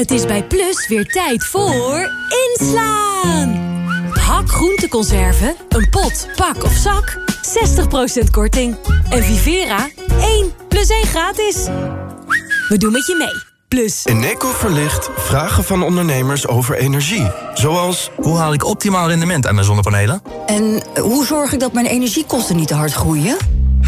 Het is bij Plus weer tijd voor inslaan. Hak groenteconserven, een pot, pak of zak, 60% korting. En Vivera, 1 plus 1 gratis. We doen met je mee. Plus. Eneco verlicht vragen van ondernemers over energie. Zoals, hoe haal ik optimaal rendement aan mijn zonnepanelen? En hoe zorg ik dat mijn energiekosten niet te hard groeien?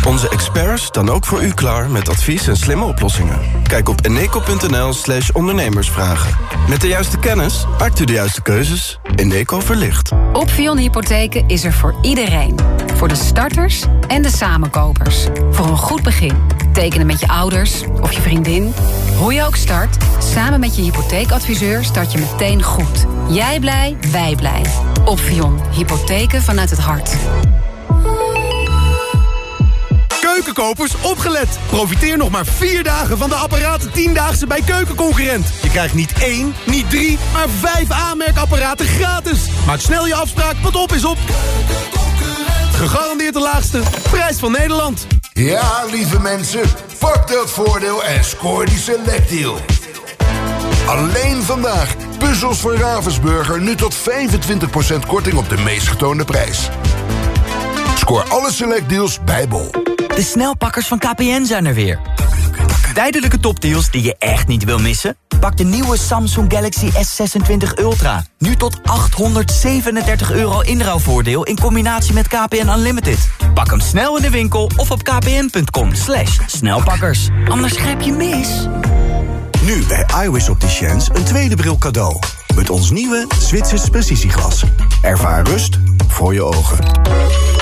Onze experts staan ook voor u klaar met advies en slimme oplossingen. Kijk op eneco.nl slash ondernemersvragen. Met de juiste kennis maakt u de juiste keuzes. Eneco verlicht. Opvion Hypotheken is er voor iedereen. Voor de starters en de samenkopers. Voor een goed begin. Tekenen met je ouders of je vriendin. Hoe je ook start, samen met je hypotheekadviseur start je meteen goed. Jij blij, wij blij. Opvion. Hypotheken vanuit het hart. Keukenkopers, opgelet! Profiteer nog maar vier dagen van de apparaten 10-daagse bij Keukenconcurrent. Je krijgt niet één, niet drie, maar vijf aanmerkapparaten gratis. Maak snel je afspraak, want op is op. Gegarandeerd de laagste prijs van Nederland. Ja, lieve mensen, pak dat voordeel en scoor die selectdeal. Alleen vandaag. Puzzels van Ravensburger nu tot 25% korting op de meest getoonde prijs. Scoor alle selectdeals bij Bol. De snelpakkers van KPN zijn er weer. Tijdelijke topdeals die je echt niet wil missen? Pak de nieuwe Samsung Galaxy S26 Ultra. Nu tot 837 euro inruilvoordeel in combinatie met KPN Unlimited. Pak hem snel in de winkel of op kpn.com slash snelpakkers. Anders grijp je mis. Nu bij iWis Opticians een tweede bril cadeau. Met ons nieuwe Zwitsers precisieglas. Ervaar rust voor je ogen.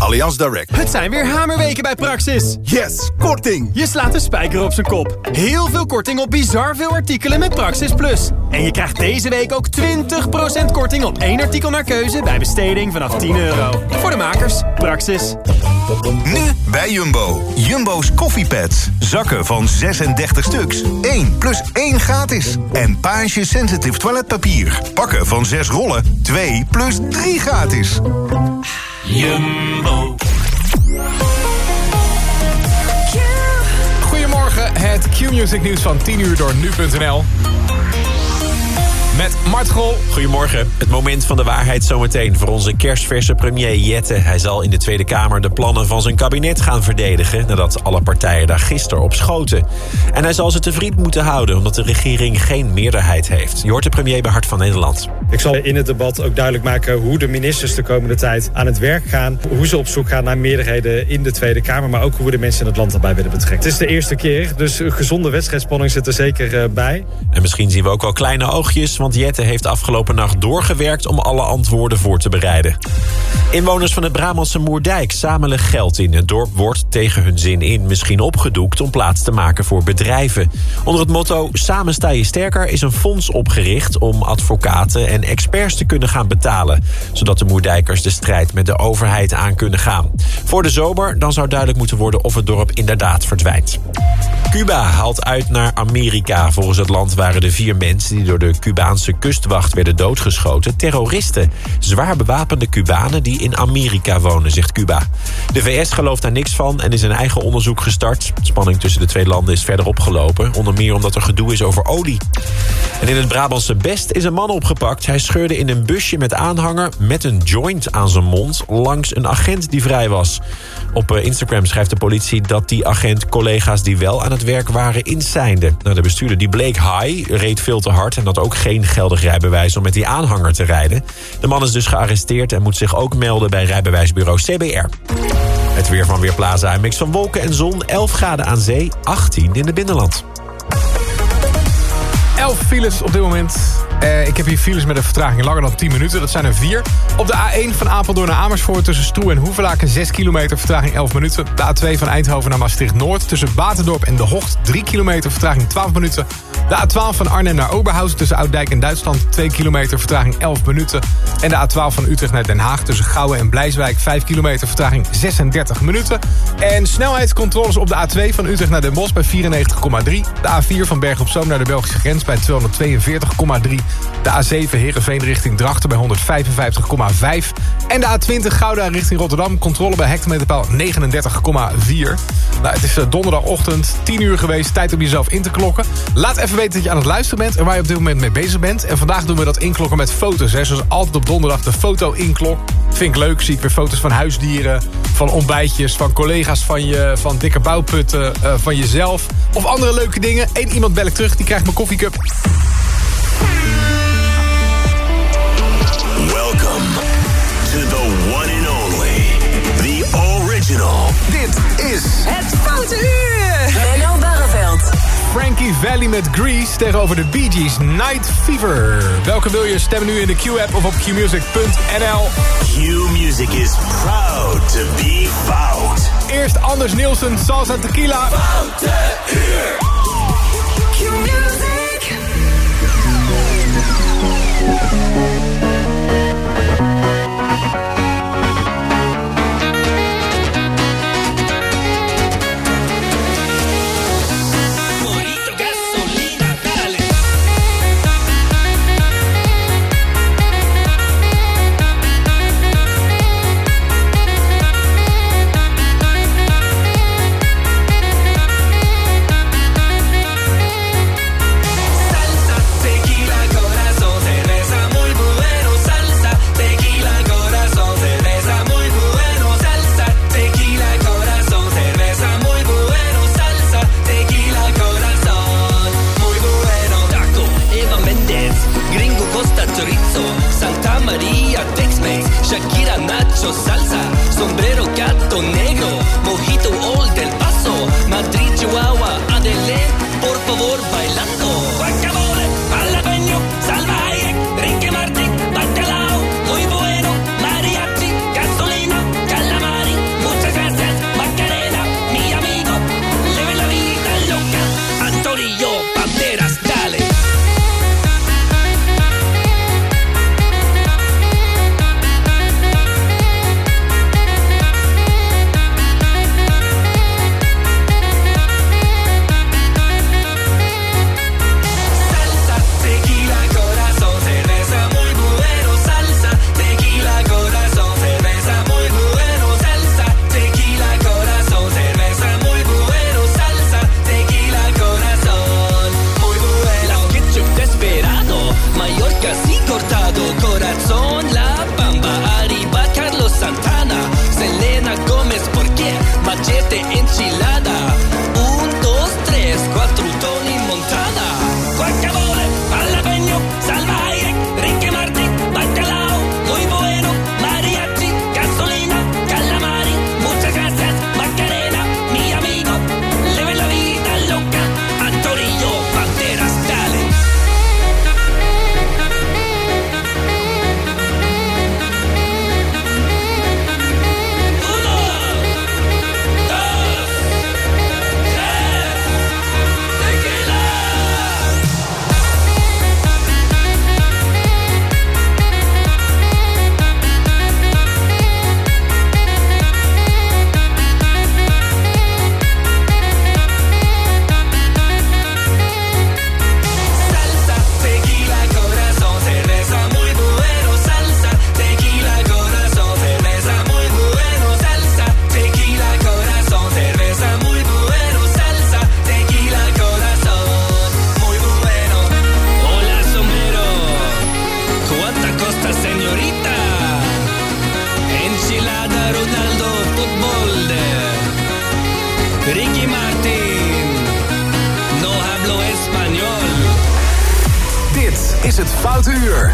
Allianz Direct. Het zijn weer hamerweken bij Praxis. Yes, korting. Je slaat de spijker op zijn kop. Heel veel korting op bizar veel artikelen met Praxis Plus. En je krijgt deze week ook 20% korting op één artikel naar keuze... bij besteding vanaf 10 euro. Voor de makers, Praxis. Nu bij Jumbo. Jumbo's koffiepads. Zakken van 36 stuks. 1 plus 1 gratis. En Page Sensitive Toiletpapier. Pakken van 6 rollen. 2 plus 3 gratis. Jumbo. Goedemorgen, het Q-music nieuws van 10 uur door nu.nl. Met Mart Grol. Goedemorgen. Het moment van de waarheid zometeen voor onze kerstverse premier Jette. Hij zal in de Tweede Kamer de plannen van zijn kabinet gaan verdedigen... nadat alle partijen daar gisteren op schoten. En hij zal ze te vriend moeten houden... omdat de regering geen meerderheid heeft. Je hoort de premier bij Hart van Nederland. Ik zal in het debat ook duidelijk maken hoe de ministers de komende tijd aan het werk gaan. Hoe ze op zoek gaan naar meerderheden in de Tweede Kamer. Maar ook hoe we de mensen in het land daarbij willen betrekken. Het is de eerste keer, dus een gezonde wedstrijdspanning zit er zeker eh, bij. En misschien zien we ook wel kleine oogjes... want Heeft afgelopen nacht doorgewerkt om alle antwoorden voor te bereiden. Inwoners van het Brabantse Moerdijk zamelen geld in. Het dorp wordt tegen hun zin in misschien opgedoekt om plaats te maken voor bedrijven. Onder het motto Samen sta je sterker is een fonds opgericht om advocaten en experts te kunnen gaan betalen. Zodat de Moerdijkers de strijd met de overheid aan kunnen gaan. Voor de zomer dan zou duidelijk moeten worden of het dorp inderdaad verdwijnt. Cuba haalt uit naar Amerika. Volgens het land waren de vier mensen die door de Cubaanse kustwacht werden doodgeschoten terroristen. Zwaar bewapende Cubanen die in Amerika wonen, zegt Cuba. De VS gelooft daar niks van en is een eigen onderzoek gestart. Spanning tussen de twee landen is verder opgelopen. Onder meer omdat er gedoe is over olie. En in het Brabantse Best is een man opgepakt. Hij scheurde in een busje met aanhanger met een joint aan zijn mond... langs een agent die vrij was. Op eh, Instagram schrijft de politie dat die agent collega's die wel aan het werk waren inseinde. Nou, de bestuurder die bleek high, reed veel te hard... en had ook geen geldig rijbewijs om met die aanhanger te rijden. De man is dus gearresteerd en moet zich ook melden bij rijbewijsbureau CBR. Het weer van Weerplaza. Een mix van wolken en zon. 11 graden aan zee, 18 in het binnenland. 11 files op dit moment. Eh, ik heb hier files met een vertraging langer dan 10 minuten. Dat zijn er vier. Op de A1 van Apeldoorn naar Amersfoort tussen Stroe en Hoevelaken 6 kilometer vertraging 11 minuten. De A2 van Eindhoven naar Maastricht-Noord tussen Batendorp en De Hocht 3 kilometer vertraging 12 minuten. De A12 van Arnhem naar Oberhausen tussen Ouddijk en Duitsland 2 kilometer vertraging 11 minuten. En de A12 van Utrecht naar Den Haag tussen Gouwen en Blijswijk 5 kilometer vertraging 36 minuten. En snelheidscontroles op de A2 van Utrecht naar Den Bosch bij 94,3. De A4 van Berg op Zoom naar de Belgische grens bij 242,3. De A7 Heerenveen richting Drachten bij 155,5. En de A20 Gouda richting Rotterdam. Controle bij hectometerpaal 39,4. Nou, het is eh, donderdagochtend, 10 uur geweest. Tijd om jezelf in te klokken. Laat even weten dat je aan het luisteren bent en waar je op dit moment mee bezig bent. En vandaag doen we dat inklokken met foto's. Hè. Zoals altijd op donderdag de foto-inklok. Vind ik leuk. Zie ik weer foto's van huisdieren, van ontbijtjes, van collega's van je, van dikke bouwputten, uh, van jezelf. Of andere leuke dingen. Eén iemand bel ik terug, die krijgt mijn koffiecup. Welcome to the one and only, the original. Dit is Het Foute Uur. Menno Barreveld. Frankie Valley met Grease tegenover de Bee Gees Night Fever. Welke wil je stemmen nu in de Q-app of op qmusic.nl? Q-Music is proud to be fout. Eerst Anders Nielsen, Salsa Tequila. Foute Uur.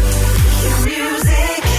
Foute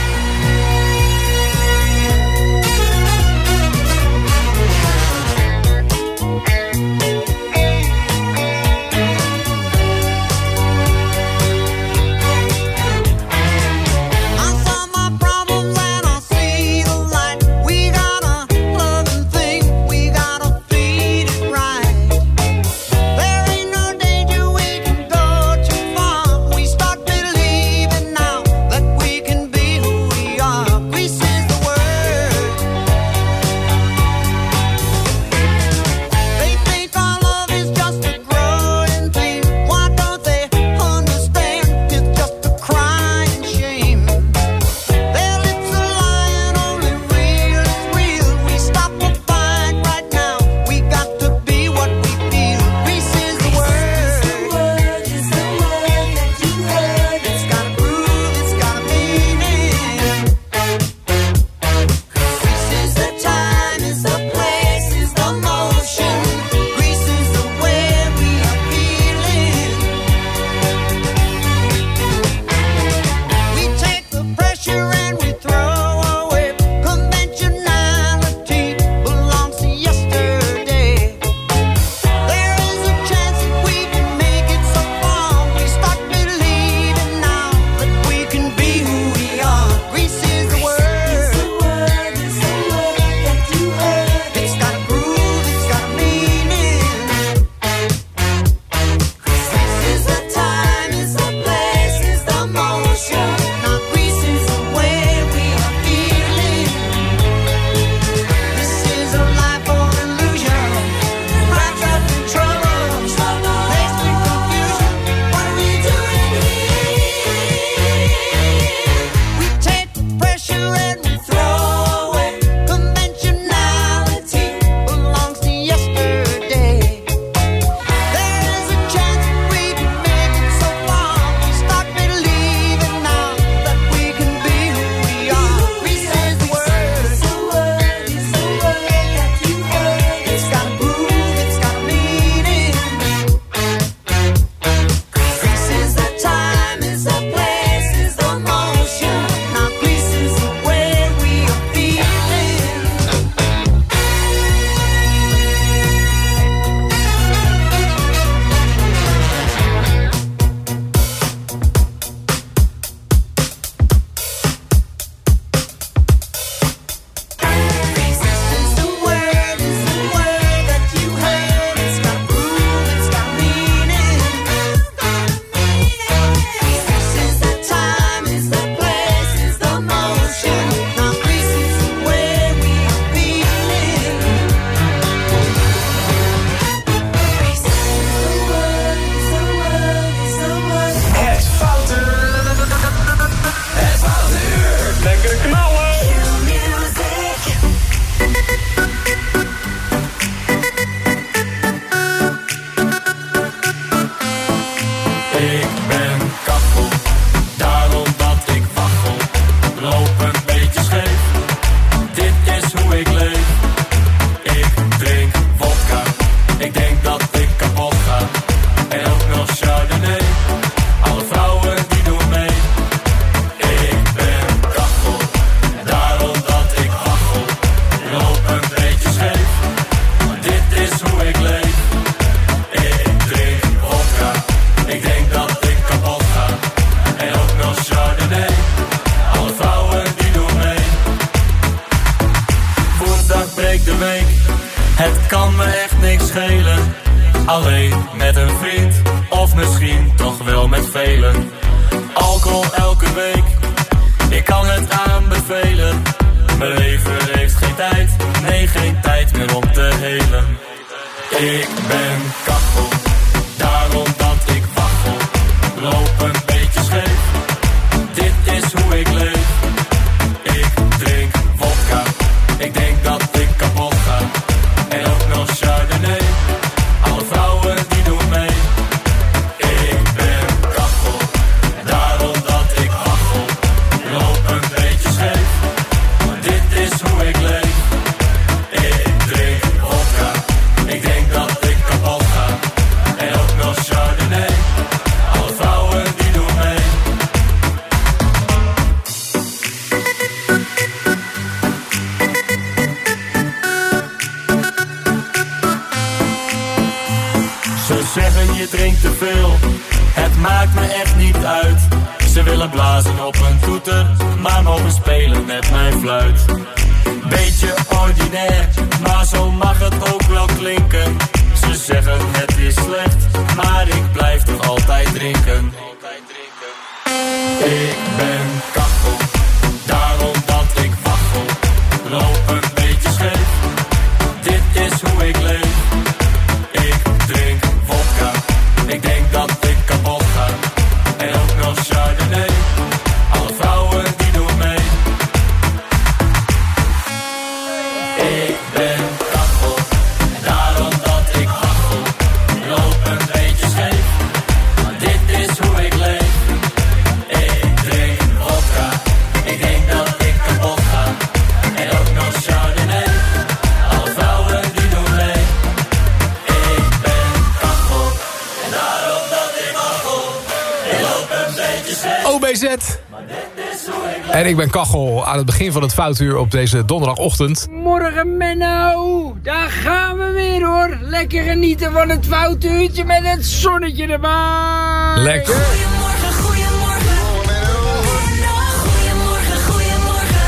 aan het begin van het foutuur op deze donderdagochtend. Morgen Menno, daar gaan we weer hoor. Lekker genieten van het foutuurtje met het zonnetje erbij. Lekker.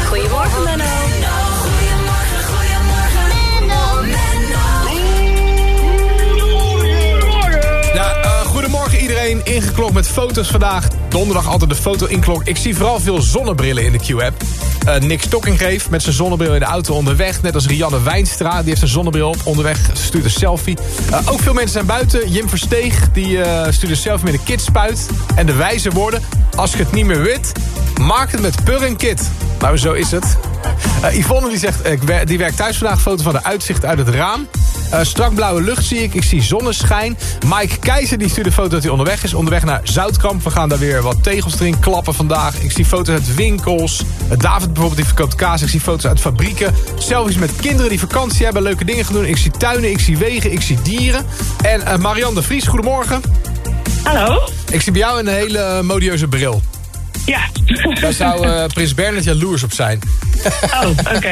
Goedemorgen, Menno. Ja, eh, goedemorgen iedereen. Ingeklokt met foto's vandaag. Donderdag altijd de foto inklok. Ik zie vooral veel zonnebrillen in de Q-app. Eh, Nick Stokkingreef met zijn zonnebril in de auto onderweg. Net als Rianne Wijnstra, die heeft een zonnebril op. Onderweg stuurt een selfie. Eh, ook veel mensen zijn buiten. Jim Versteeg, die eh, stuurt een selfie met een kidspuit. En de wijze woorden, als je het niet meer weet... maak het met pur en kit. Nou, zo is het. Eh, Yvonne die zegt, die werkt thuis vandaag. Foto van de uitzicht uit het raam. Eh, strak blauwe lucht zie ik. Ik zie zonneschijn. Mike Keizer die stuurt een foto dat hij onderweg is. Onderweg naar Zoutkamp. We gaan daar weer wat tegels erin klappen vandaag. Ik zie foto's uit winkels. Eh, David bijvoorbeeld die verkoopt kaas. Ik zie foto's uit fabrieken. Selfies met kinderen die vakantie hebben. Leuke dingen gaan doen. Ik zie tuinen. Ik zie wegen. Ik zie dieren. En eh, Marianne de Vries, goedemorgen. Hallo. Ik zie bij jou een hele modieuze bril. Ja. Daar zou eh, Prins Bernhard jaloers op zijn. Oh, oké.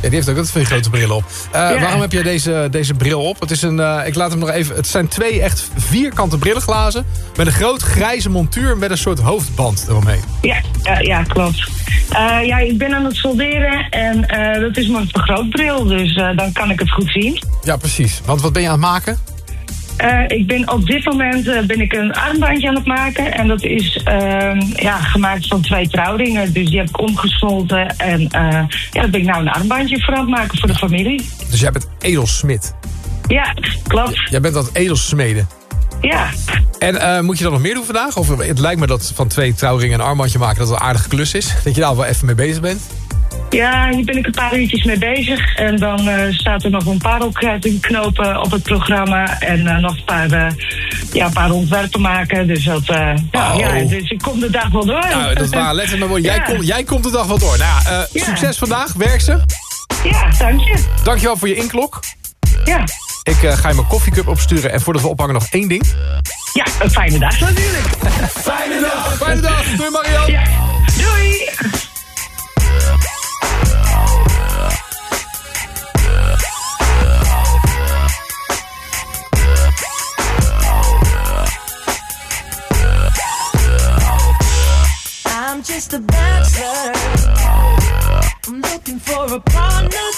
Ja, die heeft ook altijd veel grote bril op. Eh, Ja. Waarom heb jij deze, deze bril op? Het, is een, eh, ik laat hem nog even, het zijn twee echt vierkante brillenglazen... met een groot grijze montuur met een soort hoofdband eromheen. Ja, ja, ja klopt. Ja, ik ben aan het solderen en dat is mijn vergrootbril, dus dan kan ik het goed zien. Ja, precies. Want wat ben je aan het maken? Eh, ik ben op dit moment eh, ben ik een armbandje aan het maken. En dat is ehm, ja, gemaakt van twee trouwringen. Dus die heb ik omgesmolten. En eh ja, daar ben ik nou een armbandje voor aan het maken voor de familie. Dus jij bent edelsmid. Ja, klopt. Jij bent aan het edelsmeden. Ja. En moet je dan nog meer doen vandaag? Of het lijkt me dat van twee trouwringen een armbandje maken... dat het een aardige klus is. Dat je daar wel even mee bezig bent. Ja, hier ben ik een paar uurtjes mee bezig. En dan eh, staat er nog een paar opknopen op het programma. En eh, nog een paar, eh, ja, een paar ontwerpen maken. Dus, dat, ja, Oh. ja, dus ik kom de dag wel door. Nou, dat waren letterlijk maar woorden. Jij, Ja. komt- jij komt de dag wel door. Nou ja, succes vandaag. Werk ze. Ja, dank je. Dankjewel voor je inklok. Ja. Ik ga je mijn koffiecup opsturen. En voordat we ophangen nog één ding. Ja, een fijne dag natuurlijk. Fijne dag. Fijne dag. Doei Marianne. Ja. Doei. A bachelor. I'm looking for a partner,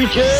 lekker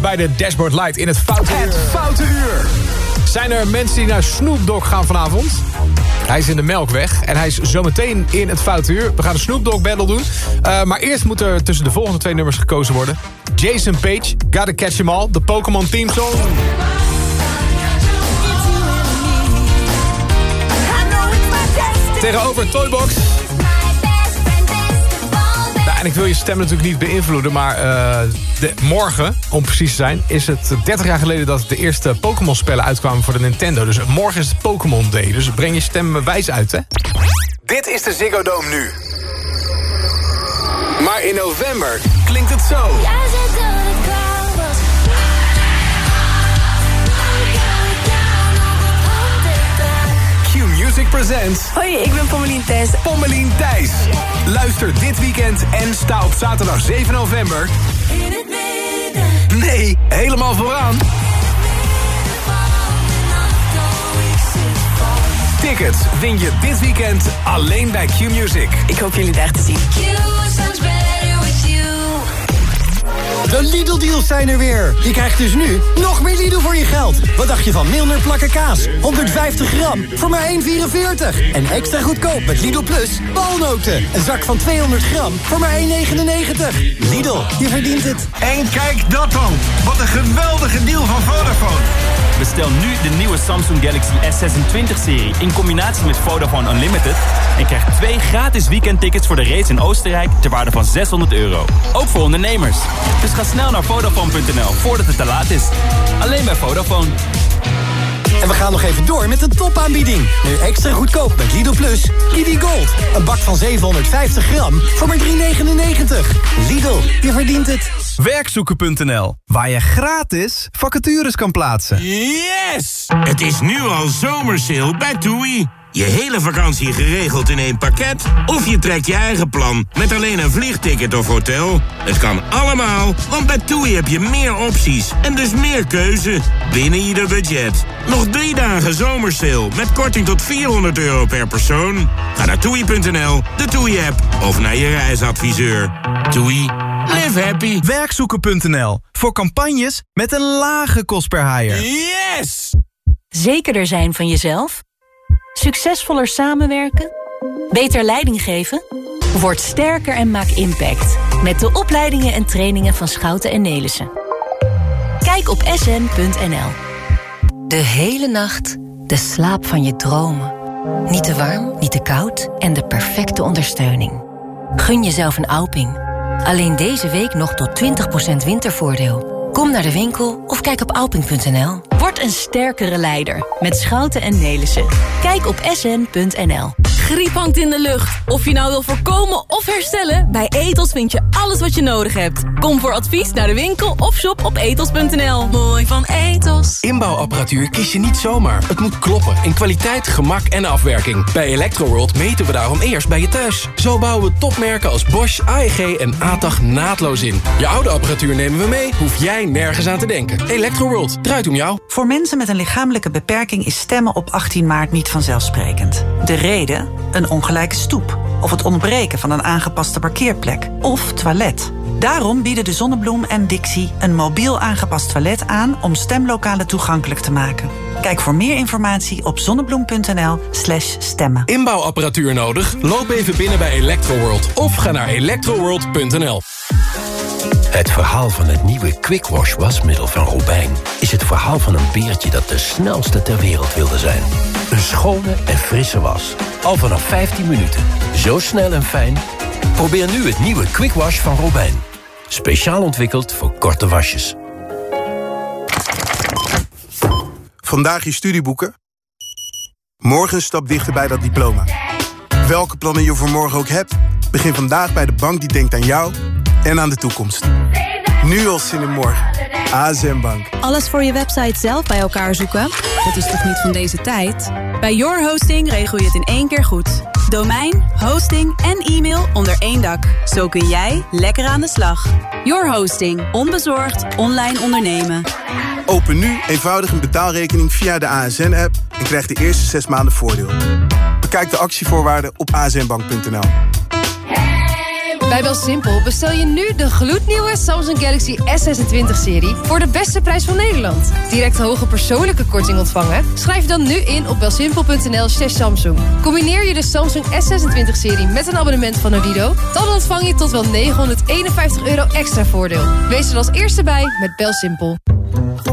Bij de Dashboard Light in het Foute Uur. Het Foute Uur. Zijn er mensen die naar Snoop Dogg gaan vanavond? Hij is in de Melkweg en hij is zometeen in het Foute Uur. We gaan de Snoop Dogg battle doen. Uh, maar eerst moet er tussen de volgende twee nummers gekozen worden. Jason Page, Gotta Catch 'Em All, de Pokémon Team Song. Tegenover Toybox. En ik wil je stem natuurlijk niet beïnvloeden, maar uh, de, morgen, om precies te zijn... is het 30 jaar geleden dat de eerste Pokémon-spellen uitkwamen voor de Nintendo. Dus morgen is het Pokémon Day, dus breng je stem wijs uit, hè? Dit is de Ziggo Dome nu. Maar in november klinkt het zo. Q-Music presents... Hoi, ik ben Pommelien Thijs. Pommelien Thijs. Luister dit weekend en sta op zaterdag 7 november... In het midden. Nee, helemaal vooraan. Tickets win je dit weekend alleen bij Q-Music. Ik hoop jullie daar te zien. De Lidl-deals zijn er weer. Je krijgt dus nu nog meer Lidl voor je geld. Wat dacht je van Milner plakken kaas? 150 gram voor maar 1,44. En extra goedkoop met Lidl Plus walnoten. Een zak van 200 gram voor maar 1,99. Lidl, je verdient het. En kijk dat dan. Wat een geweldige deal van Vodafone. Bestel nu de nieuwe Samsung Galaxy S26-serie in combinatie met Vodafone Unlimited... en krijg twee gratis weekendtickets voor de race in Oostenrijk ter waarde van 600 euro. Ook voor ondernemers. Dus ga snel naar Vodafone.nl voordat het te laat is. Alleen bij Vodafone. En we gaan nog even door met de topaanbieding. Nu extra goedkoop met Lidl Plus. Lidl Gold. Een bak van 750 gram voor maar 3,99. Lidl, je verdient het. Werkzoeken.nl, waar je gratis vacatures kan plaatsen. Yes! Het is nu al zomersale bij TUI. Je hele vakantie geregeld in één pakket? Of je trekt je eigen plan met alleen een vliegticket of hotel? Het kan allemaal, want bij TUI heb je meer opties en dus meer keuze binnen ieder budget. Nog drie dagen zomersale met korting tot 400 euro per persoon. Ga naar toei.nl, de TUI-app of naar je reisadviseur. TUI, live happy. Werkzoeken.nl, voor campagnes met een lage kost per haaier. Yes! Zekerder zijn van jezelf? Succesvoller samenwerken? Beter leiding geven? Word sterker en maak impact. Met de opleidingen en trainingen van Schouten en Nelissen. Kijk op sn.nl. De hele nacht de slaap van je dromen. Niet te warm, niet te koud en de perfecte ondersteuning. Gun jezelf een Alping. Alleen deze week nog tot 20% wintervoordeel. Kom naar de winkel of kijk op alping.nl. Word een sterkere leider met Schouten en Nelissen. Kijk op sn.nl. Griep hangt in de lucht. Of je nou wil voorkomen of herstellen, bij Etos vind je alles wat je nodig hebt. Kom voor advies naar de winkel of shop op etos.nl. Mooi van Etos. Inbouwapparatuur kies je niet zomaar. Het moet kloppen in kwaliteit, gemak en afwerking. Bij Electroworld meten we daarom eerst bij je thuis. Zo bouwen we topmerken als Bosch, AEG en ATAG naadloos in. Je oude apparatuur nemen we mee, hoef jij nergens aan te denken. Electroworld, draait om jou. Voor mensen met een lichamelijke beperking is stemmen op 18 maart niet vanzelfsprekend. De reden? Een ongelijke stoep. Of het ontbreken van een aangepaste parkeerplek. Of toilet. Daarom bieden de Zonnebloem en Dixie een mobiel aangepast toilet aan om stemlokalen toegankelijk te maken. Kijk voor meer informatie op zonnebloem.nl slash stemmen. Inbouwapparatuur nodig? Loop even binnen bij Electroworld of ga naar electroworld.nl. Het verhaal van het nieuwe Quick Wash wasmiddel van Robijn... is het verhaal van een beertje dat de snelste ter wereld wilde zijn. Een schone en frisse was. Al vanaf 15 minuten. Zo snel en fijn. Probeer nu het nieuwe Quick Wash van Robijn. Speciaal ontwikkeld voor korte wasjes. Vandaag je studieboeken. Morgen stap dichter bij dat diploma. Welke plannen je voor morgen ook hebt... begin vandaag bij de bank die denkt aan jou en aan de toekomst. Nu al zin in morgen. ASM Bank. Alles voor je website zelf bij elkaar zoeken? Dat is toch niet van deze tijd? Bij Your Hosting regel je het in één keer goed. Domein, hosting en e-mail onder één dak. Zo kun jij lekker aan de slag. Your Hosting. Onbezorgd online ondernemen. Open nu eenvoudig een betaalrekening via de ASN-app... en krijg de eerste zes maanden voordeel. Bekijk de actievoorwaarden op asnbank.nl. Bij BelSimpel bestel je nu de gloednieuwe Samsung Galaxy S26-serie... voor de beste prijs van Nederland. Direct hoge persoonlijke korting ontvangen? Schrijf dan nu in op belsimpel.nl slash Samsung. Combineer je de Samsung S26-serie met een abonnement van Odido... dan ontvang je tot wel 951 euro extra voordeel. Wees er als eerste bij met BelSimpel.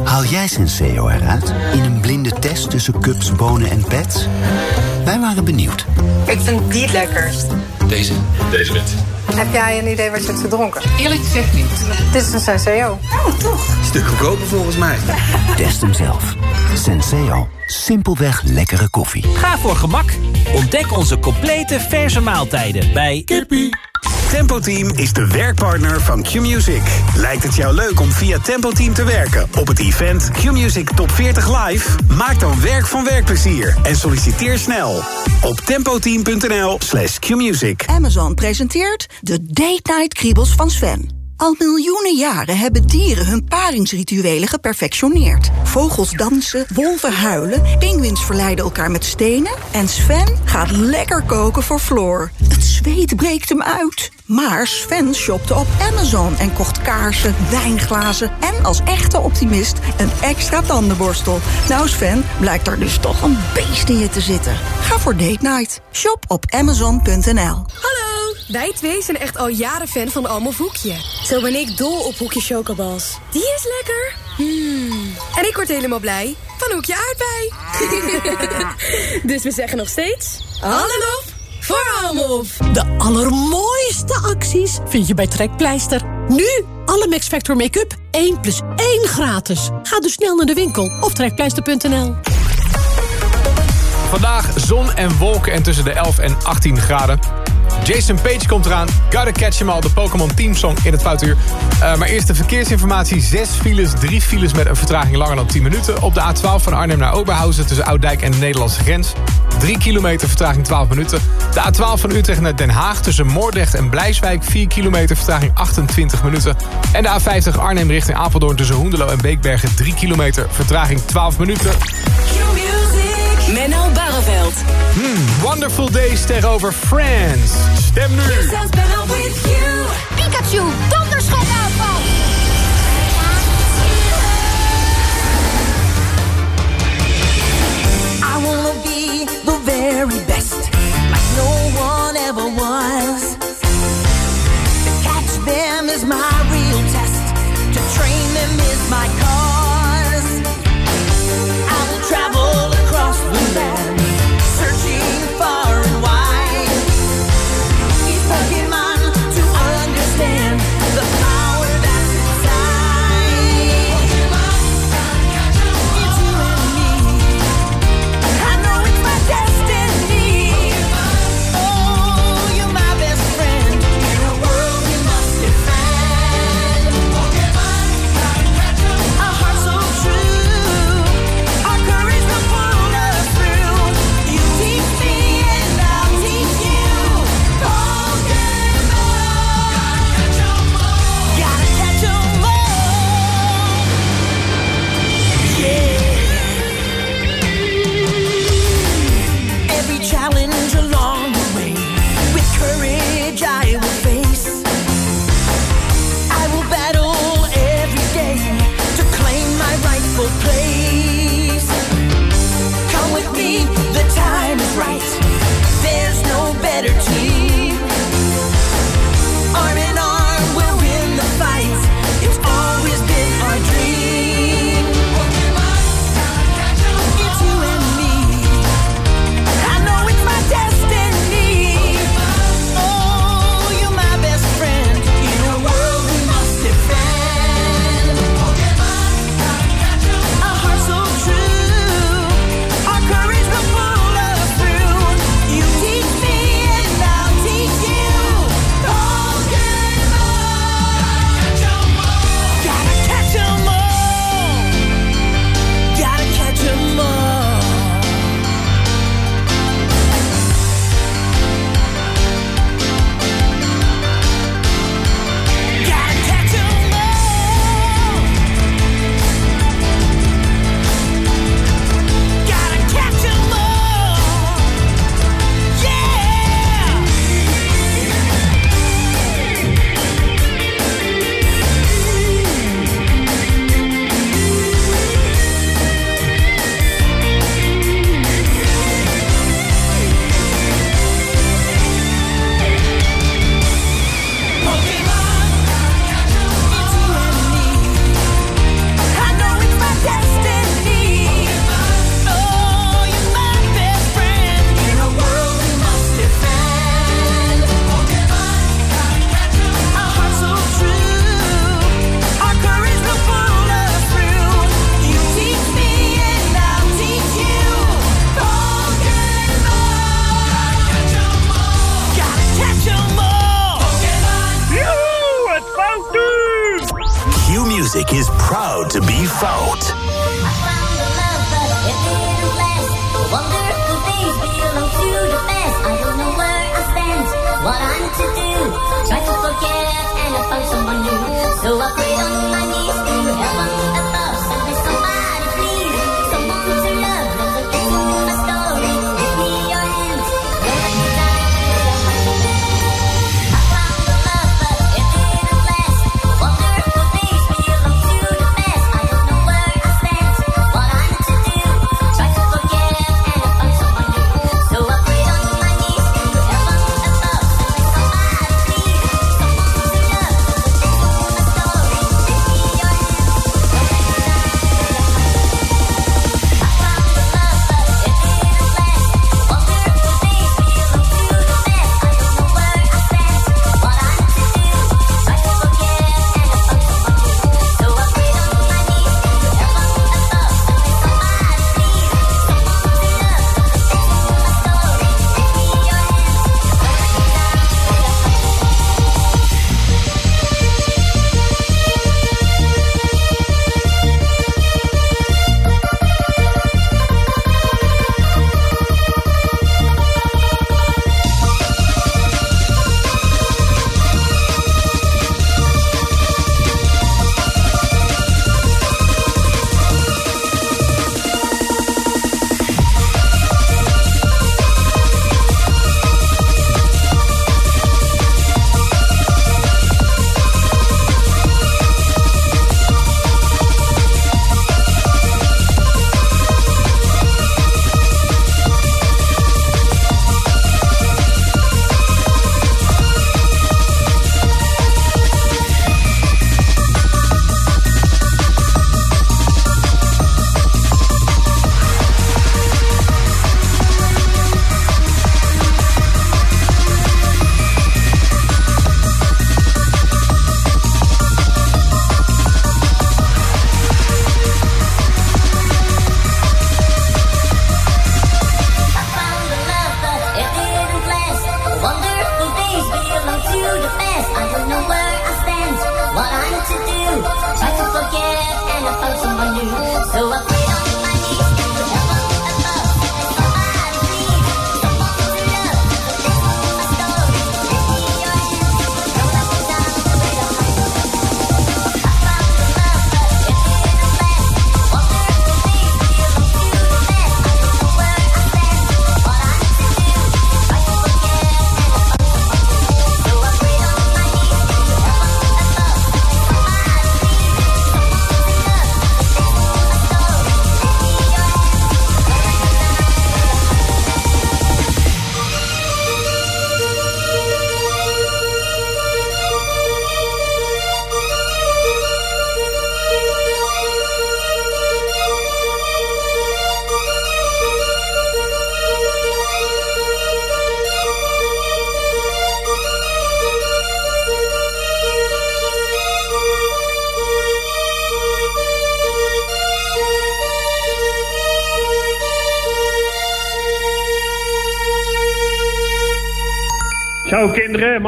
Haal jij Senseo eruit in een blinde test tussen cups, bonen en pets? Wij waren benieuwd. Ik vind die het lekkerst. Deze? Deze wit. Heb jij een idee wat je hebt gedronken? Eerlijk gezegd niet. Dit is een Senseo. Oh, toch? Stuk goedkoper volgens mij. Test hem zelf. Senseo. Simpelweg lekkere koffie. Ga voor gemak. Ontdek onze complete verse maaltijden bij Kippie. Tempo Team is de werkpartner van Q-Music. Lijkt het jou leuk om via Tempo Team te werken op het event Q-Music Top 40 Live? Maak dan werk van werkplezier en solliciteer snel op tempoteam.nl slash qmusic. Amazon presenteert de Date Night Kriebels van Sven. Al miljoenen jaren hebben dieren hun paringsrituelen geperfectioneerd. Vogels dansen, wolven huilen, pinguïns verleiden elkaar met stenen... en Sven gaat lekker koken voor Floor. Het zweet breekt hem uit. Maar Sven shopte op Amazon en kocht kaarsen, wijnglazen... en als echte optimist een extra tandenborstel. Nou Sven, blijkt er dus toch een beest in je te zitten. Ga voor date night. Shop op amazon.nl. Hallo, wij twee zijn echt al jaren fan van Almof Hoekje. Zo ben ik dol op Hoekje Chocobals. Die is lekker. Hmm. En ik word helemaal blij van Hoekje Aardbei. dus we zeggen nog steeds... Hallo voor Almof. De allermooiste acties vind je bij Trekpleister. Nu alle Max Factor make-up 1 plus 1 gratis. Ga dus snel naar de winkel of trekpleister.nl. Vandaag zon en wolken en tussen de 11 en 18 graden. Jason Page komt eraan. Gotta catch him all, de Pokémon teamsong in het foutuur. Uh, maar eerst de verkeersinformatie. Zes files, drie files met een vertraging langer dan 10 minuten. Op de A12 van Arnhem naar Oberhausen tussen Ouddijk en de Nederlandse grens. 3 kilometer vertraging 12 minuten. De A12 van Utrecht naar Den Haag tussen Moordrecht en Blijswijk. 4 kilometer vertraging 28 minuten. En de A50 Arnhem richting Apeldoorn tussen Hoendelo en Beekbergen. 3 kilometer vertraging 12 minuten. Menno Barreveld. Hmm, wonderful Days tegenover Friends. Stem nu. With you. Pikachu, donderschot aanval. I wanna be the very best, like no one ever was. To catch them is my real test, to train them is my So I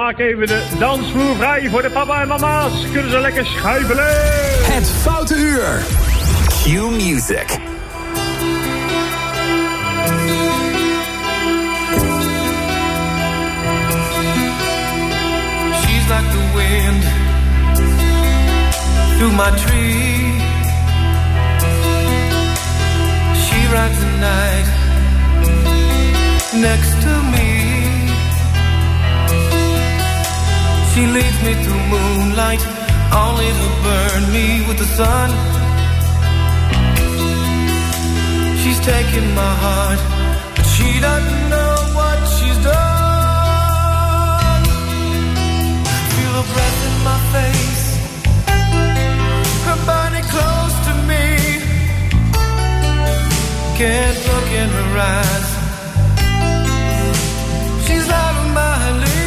maak even de dansvloer vrij voor de papa en mama's. Kunnen ze lekker schuifelen. Het Foute Uur. Q Music. She's like the wind through my tree. She rides the night next leads me through moonlight, only to burn me with the sun. She's taking my heart, but she doesn't know what she's done. Feel her breath in my face, her body close to me. Can't look in her eyes. She's out of my league.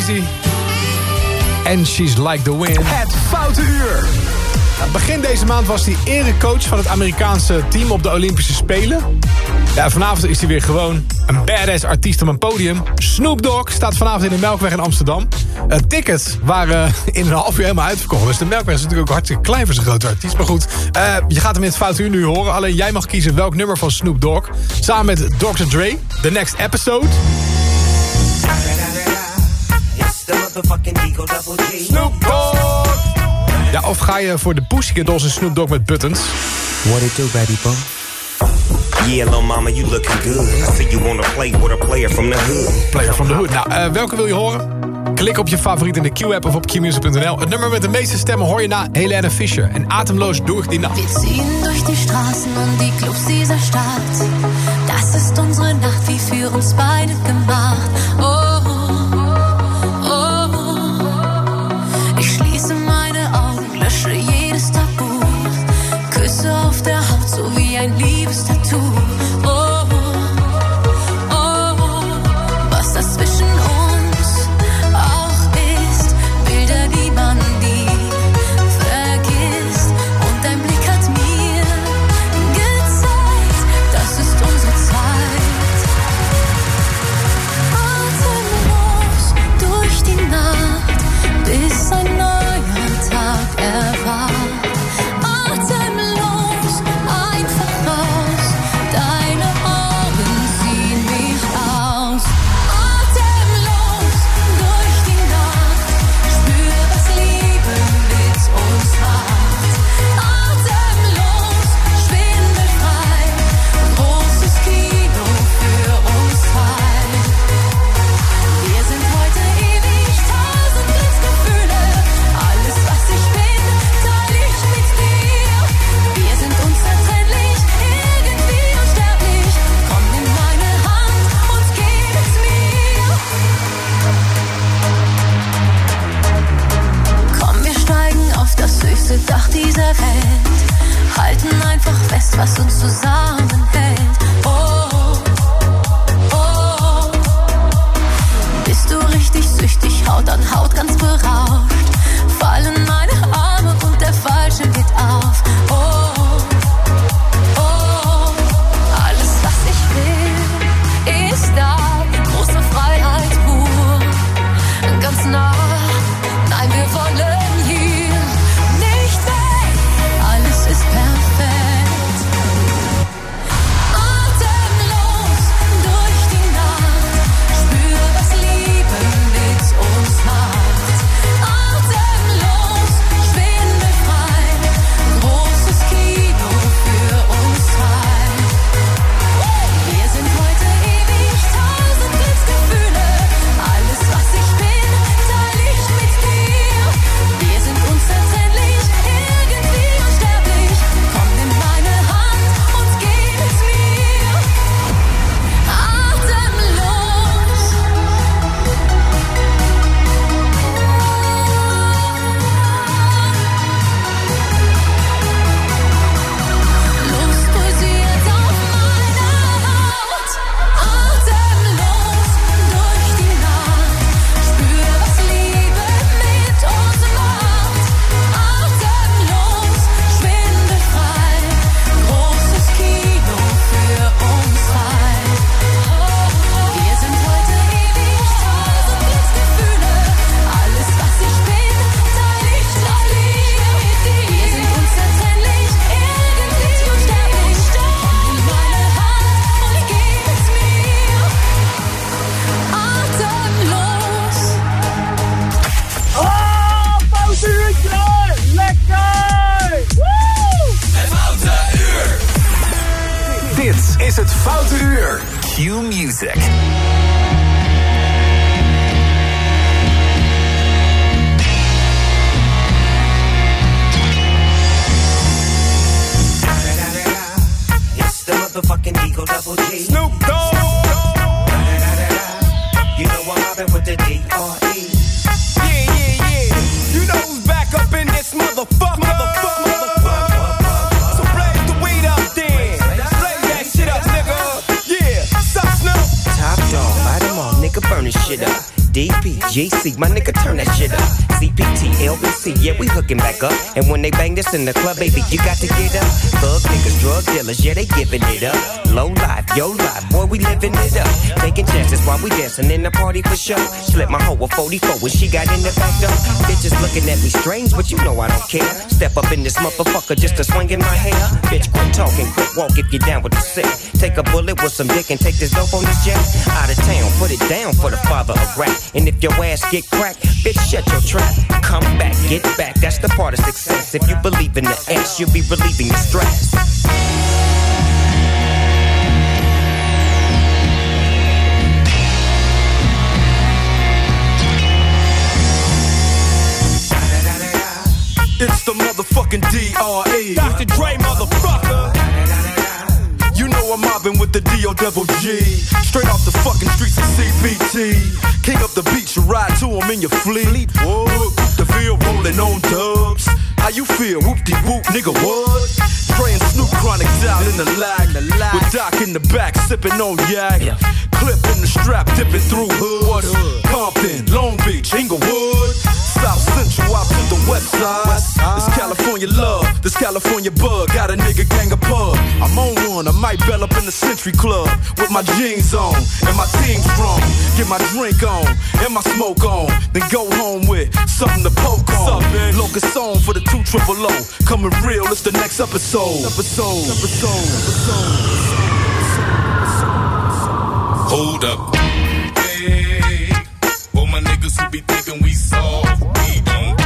Swayze. En She's Like the Wind. Het Foute Uur. Nou, Begin deze maand was hij erecoach van het Amerikaanse team op de Olympische Spelen. Ja, vanavond is hij weer gewoon een badass artiest op een podium. Snoop Dogg staat vanavond in de Melkweg in Amsterdam. Uh, tickets waren in een half uur helemaal uitverkocht. Dus de Melkweg is natuurlijk ook hartstikke klein voor zijn grote artiest. Maar goed, eh, je gaat hem in het foute uur nu horen. Alleen jij mag kiezen welk nummer van Snoop Dogg. Samen met Dr. Dre, The Next Episode. Snoop Dogg! Ja, of ga je voor de Pussycat Dolls en Snoop Dogg met Buttons? What it do, baby boo? Yeah, little mama, you looking good. I see you wanna play with a player from the hood. Player from the Hood. Nou, eh, welke wil je horen? Klik op je favoriet in de Q-app of op qmusic.nl. Het nummer met de meeste stemmen hoor je na Helene Fischer. En ademloos door die nacht. Wir ziehen durch die Straßen und die Clubs dieser Stadt. Das ist unsere Nacht, wie für uns beide gemacht. Oh, my nigga, turn that shit up. CPT, LBC, yeah, we hooking back up. And when they bang this in the club, baby, you got to get up. Thug niggas, drug dealers, yeah, they giving it up. Low life, yo life, boy, we living it up. Taking chances while we dancing in the party for sure. Slip my hoe a 44 when she got in the back door. Bitches looking at me strange, but you know I don't care. Step up in this motherfucker just to swing in my hair. Bitch, quit talking, quit walk if you're down with the sick. Take a bullet with some dick and take this dope on this jet. Out of town, put it down for the father of rap. And if your ass get cracked, bitch, shut your trap. Come back, get back, that's the part of success. If you believe in the ass, you'll be relieving your stress. It's the motherfucking D.R.E. Dr. Dre, motherfucker. I'm mobbing with the D.O. Double G. Straight off the fucking streets of CBT. King up the beach, you ride to him in your fleet. Whoa, the field rolling on dubs. How you feel? Whoop de whoop, nigga, what? And Snoop Chronic down in the lag. With Doc in the back, sipping on yak. Clip in the strap, dipping through hood. Compton, Long Beach, Inglewood. South Central out to the west side. This California love, this California bug. Got a nigga gang of pub. I'm on one, I might bell up in the Century Club. With my jeans on and my team strong. Get my drink on and my smoke on. Then go home with something to poke on. Locust on for the two triple O. Coming real, it's the next episode. Episode, episode. Hold up. Hey, for my niggas who be thinking we soft, we don't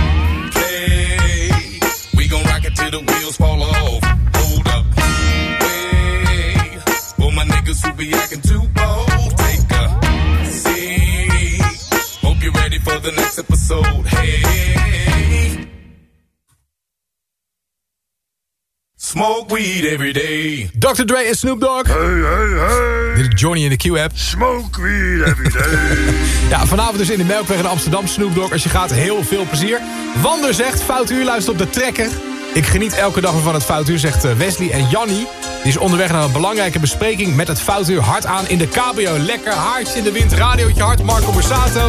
play. We gon' rock it till the wheels fall off. Hold up. Hey, for my niggas who be acting too bold, take a seat. Hope you're ready for the next episode. Hey. Smoke weed every day. Dr. Dre en Snoop Dogg. Hey, hey, hey. Dit is Johnny in de Q-app. Smoke weed every day. ja, vanavond dus in de Melkweg in Amsterdam. Snoop Dogg, als je gaat, heel veel plezier. Wander zegt, fout uur, luistert op de trekker. Ik geniet elke dag van het foutuur, zegt eh, Wesley. En Jannie die is onderweg naar een belangrijke bespreking... met het foutuur hard aan in de cabrio. Lekker, haartje in de wind, radiootje hard, Marco Borsato.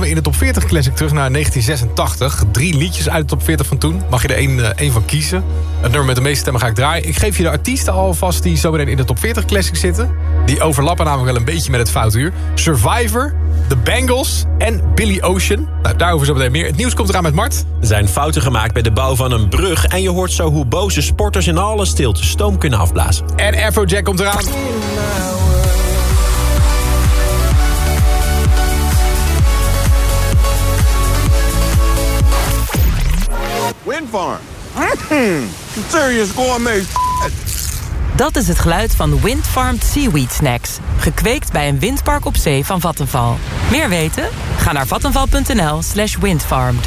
gaan we in de top 40 classic terug naar 1986. Drie liedjes uit de top 40 van toen. Mag je er één, eh, één van kiezen. Het nummer met de meeste stemmen ga ik draaien. Ik geef je de artiesten alvast die zometeen in de top 40 classic zitten. Die overlappen namelijk wel een beetje met het foutuur. Survivor, The Bangles en Billy Ocean. Nou, daarover zometeen meer. Het nieuws komt eraan met Mart. Er zijn fouten gemaakt bij de bouw van een brug... en je hoort zo hoe boze sporters in alle stilte stoom kunnen afblazen. En Afrojack komt eraan. Windfarm. Mmm, serious gourmet Dat is het geluid van Windfarmed Seaweed Snacks. Gekweekt bij een windpark op zee van Vattenval. Meer weten? Ga naar vattenval.nl slash windfarmed.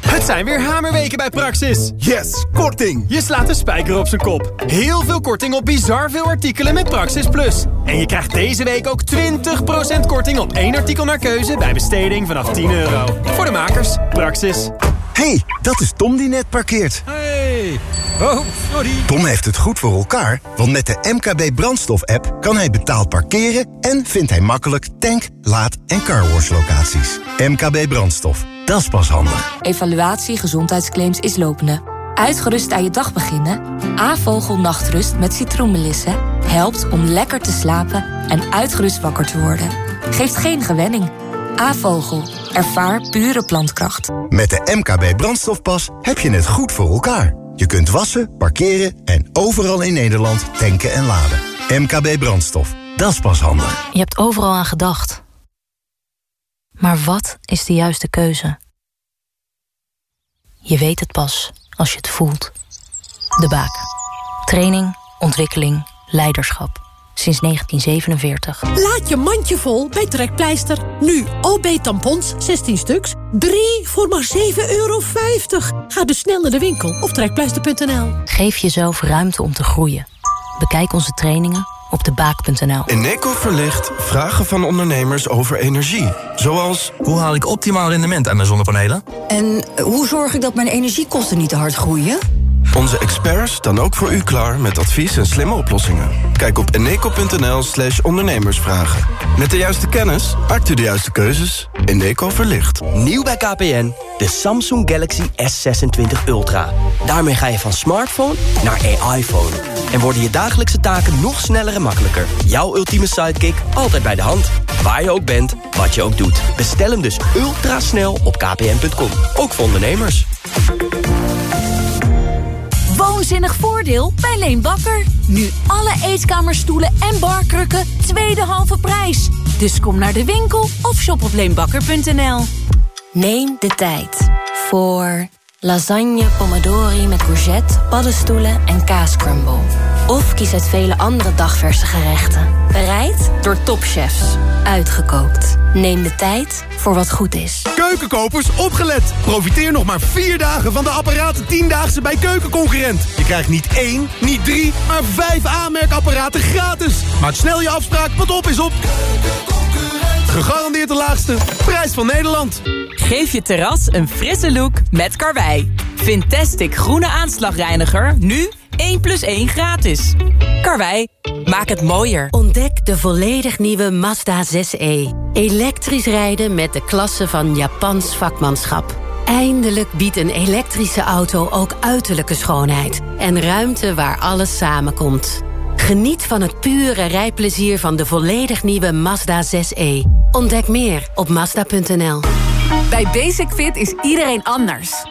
Het zijn weer hamerweken bij Praxis. Yes, korting. Je slaat de spijker op zijn kop. Heel veel korting op bizar veel artikelen met Praxis Plus. En je krijgt deze week ook 20% korting op één artikel naar keuze... bij besteding vanaf 10 euro. Voor de makers, Praxis. Hey, dat is Tom die net parkeert. Hey. Oh, sorry. Tom heeft het goed voor elkaar, want met de MKB Brandstof-app... kan hij betaald parkeren en vindt hij makkelijk tank, laad- en carwash-locaties. MKB Brandstof, dat is pas handig. Evaluatie gezondheidsclaims is lopende. Uitgerust aan je dag beginnen? A-vogel nachtrust met citroenmelissen helpt om lekker te slapen en uitgerust wakker te worden. Geeft geen gewenning. A-vogel. Ervaar pure plantkracht. Met de MKB Brandstofpas heb je het goed voor elkaar. Je kunt wassen, parkeren en overal in Nederland tanken en laden. MKB Brandstof, dat is pas handig. Je hebt overal aan gedacht. Maar wat is de juiste keuze? Je weet het pas als je het voelt. De Baak. Training, ontwikkeling, leiderschap. Sinds 1947. Laat je mandje vol bij Trekpleister. Nu OB-tampons, 16 stuks. 3 voor maar 7,50 euro. Ga dus snel naar de winkel of trekpleister.nl. Geef jezelf ruimte om te groeien. Bekijk onze trainingen op debaak.nl. Eneco verlicht vragen van ondernemers over energie. Zoals, hoe haal ik optimaal rendement aan mijn zonnepanelen? En hoe zorg ik dat mijn energiekosten niet te hard groeien? Onze experts staan ook voor u klaar met advies en slimme oplossingen. Kijk op eneco.nl slash ondernemersvragen. Met de juiste kennis maakt u de juiste keuzes. Eneco verlicht. Nieuw bij KPN, de Samsung Galaxy S26 Ultra. Daarmee ga je van smartphone naar AI-phone. En worden je dagelijkse taken nog sneller en makkelijker. Jouw ultieme sidekick altijd bij de hand. Waar je ook bent, wat je ook doet. Bestel hem dus ultra snel op kpn.com. Ook voor ondernemers. Woonzinnig voordeel bij Leen Bakker. Nu alle eetkamerstoelen en barkrukken tweede halve prijs. Dus kom naar de winkel of shop op leenbakker.nl. Neem de tijd voor lasagne pomodori met courgette, paddenstoelen en kaascrumble. Of kies uit vele andere dagverse gerechten. Bereid door topchefs. Uitgekookt. Neem de tijd voor wat goed is. Keukenkopers, opgelet! Profiteer nog maar vier dagen van de apparaten 10-daagse bij Keukenconcurrent. Je krijgt niet één, niet drie, maar vijf aanmerkapparaten gratis. Maak snel je afspraak, want op is op. Gegarandeerd de laagste prijs van Nederland. Geef je terras een frisse look met Karwei. Fantastic groene aanslagreiniger, nu 1 plus 1 gratis. Karwei, maak het mooier. Ontdek de volledig nieuwe Mazda 6e. Elektrisch rijden met de klasse van Japans vakmanschap. Eindelijk biedt een elektrische auto ook uiterlijke schoonheid. En ruimte waar alles samenkomt. Geniet van het pure rijplezier van de volledig nieuwe Mazda 6e. Ontdek meer op Mazda.nl. Bij Basic Fit is iedereen anders.